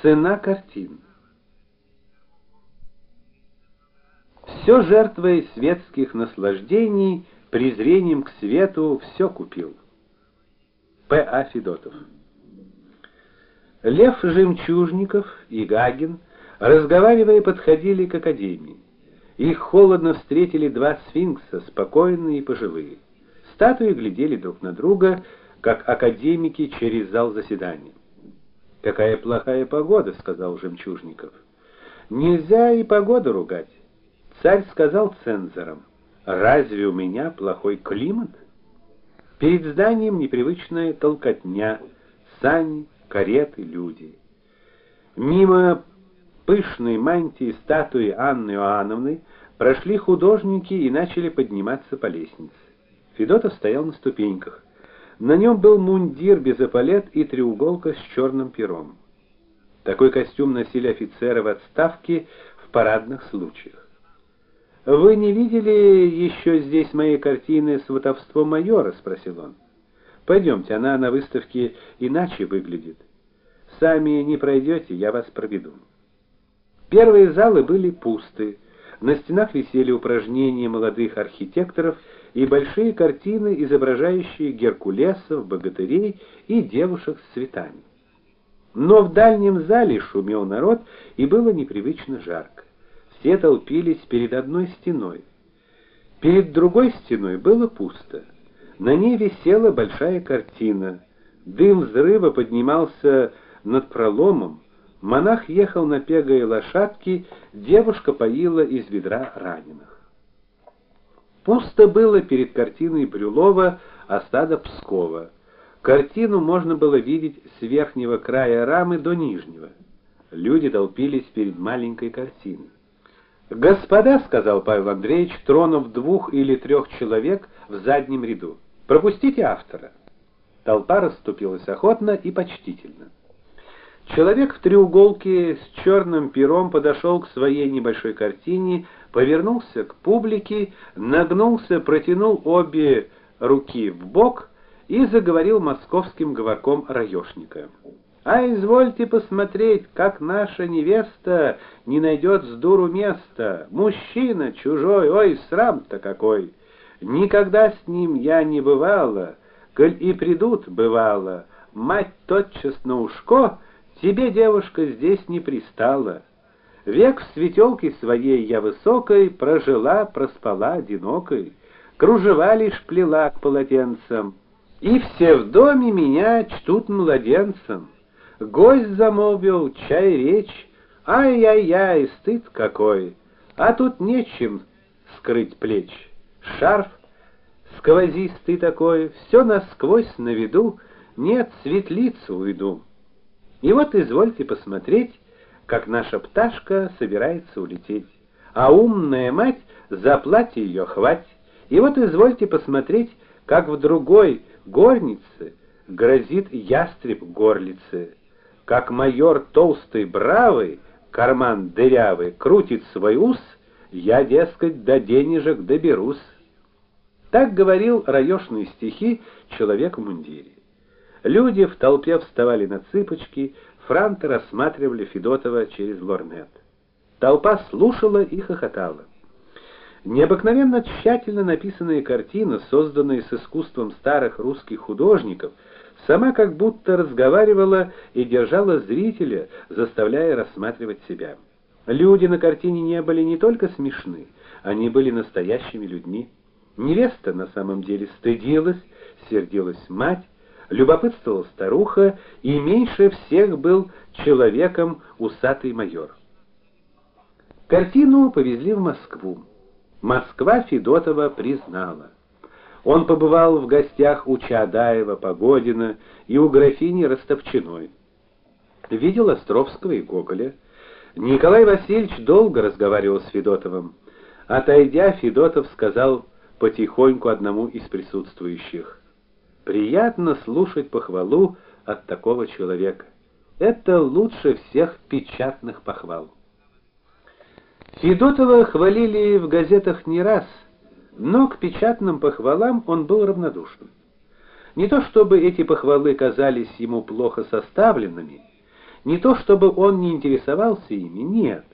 Цена картин. Все жертвой светских наслаждений, презрением к свету все купил. П. А. Федотов. Лев Жемчужников и Гагин, разговаривая, подходили к академии. Их холодно встретили два сфинкса, спокойные и пожилые. Статуи глядели друг на друга, как академики через зал заседаний. Какая плохая погода, сказал Жемчужников. Нельзя и погоду ругать. Царь сказал цензорам: "Разве у меня плохой климат?" Перед зданием непривычная толкотня, сани, кареты, люди. Мимо пышной мантии статуи Анны Иоанновны прошли художники и начали подниматься по лестнице. Федотов стоял на ступеньках. На нем был мундир без эполет и треуголка с черным пером. Такой костюм носили офицеры в отставке в парадных случаях. Вы не видели еще здесь моей картины Сватовство майора, спросил он. Пойдемте, она на выставке иначе выглядит. Сами не пройдете, я вас проведу. Первые залы были пусты. На стенах висели упражнения молодых архитекторов и большие картины, изображающие геркулесов, богатырей и девушек с цветами. Но в дальнем зале шумел народ, и было непривычно жарко. Все толпились перед одной стеной. Перед другой стеной было пусто. На ней висела большая картина. Дым взрыва поднимался над проломом. Монах ехал на пегой лошадке, девушка поила из ведра раненых. Пусто было перед картиной Брюлова «Осада Пскова». Картину можно было видеть с верхнего края рамы до нижнего. Люди толпились перед маленькой картиной. "Господа", сказал Павел Андреевич, тронув двух или трех человек в заднем ряду. "Пропустите автора". Толпа расступилась охотно и почтительно. Человек в треуголке с черным пером подошел к своей небольшой картине, повернулся к публике, нагнулся, протянул обе руки в бок и заговорил московским говорком раёшника. А извольте посмотреть, как наша невеста не найдет с дуру места. Мужчина чужой, ой, срам-то какой. Никогда с ним я не бывала, коль и придут, бывало. Мать тотчас на ушко Тебе, девушка, здесь не пристало. Век в светелке своей я высокой прожила, проспала одинокой, кружева лишь плела к полотенцам, и все в доме меня чтут младенцем. Гость замолвил, чай речь, ай-яй-яй, стыд какой, а тут нечем скрыть плеч. Шарф сквозистый такой, все насквозь на виду, нет, светлицу уйду. И вот извольте посмотреть, как наша пташка собирается улететь. А умная мать за платье ее хвать. И вот извольте посмотреть, как в другой горнице грозит ястреб горлице. Как майор толстый бравый, карман дырявый, крутит свой ус, я, дескать, до денежек доберусь. Так говорил раёшные стихи человек в мундире. Люди в толпе вставали на цыпочки, франты рассматривали Федотова через лорнет. Толпа слушала и хохотала. Необыкновенно тщательно написанная картина, созданная с искусством старых русских художников, сама как будто разговаривала и держала зрителя, заставляя рассматривать себя. Люди на картине не были не только смешны, они были настоящими людьми. Невеста на самом деле стыдилась, сердилась мать, любопытствовала старуха, и меньше всех был человеком усатый майор. Картину повезли в Москву. Москва Федотова признала. Он побывал в гостях у Чаадаева, Погодина и у графини Ростовчиной. Видел Островского и Гоголя. Николай Васильевич долго разговаривал с Федотовым. Отойдя, Федотов сказал потихоньку одному из присутствующих: Приятно слушать похвалу от такого человека. Это лучше всех печатных похвал. Федотова хвалили в газетах не раз, но к печатным похвалам он был равнодушен. Не то чтобы эти похвалы казались ему плохо составленными, Не то чтобы он не интересовался ими, нет.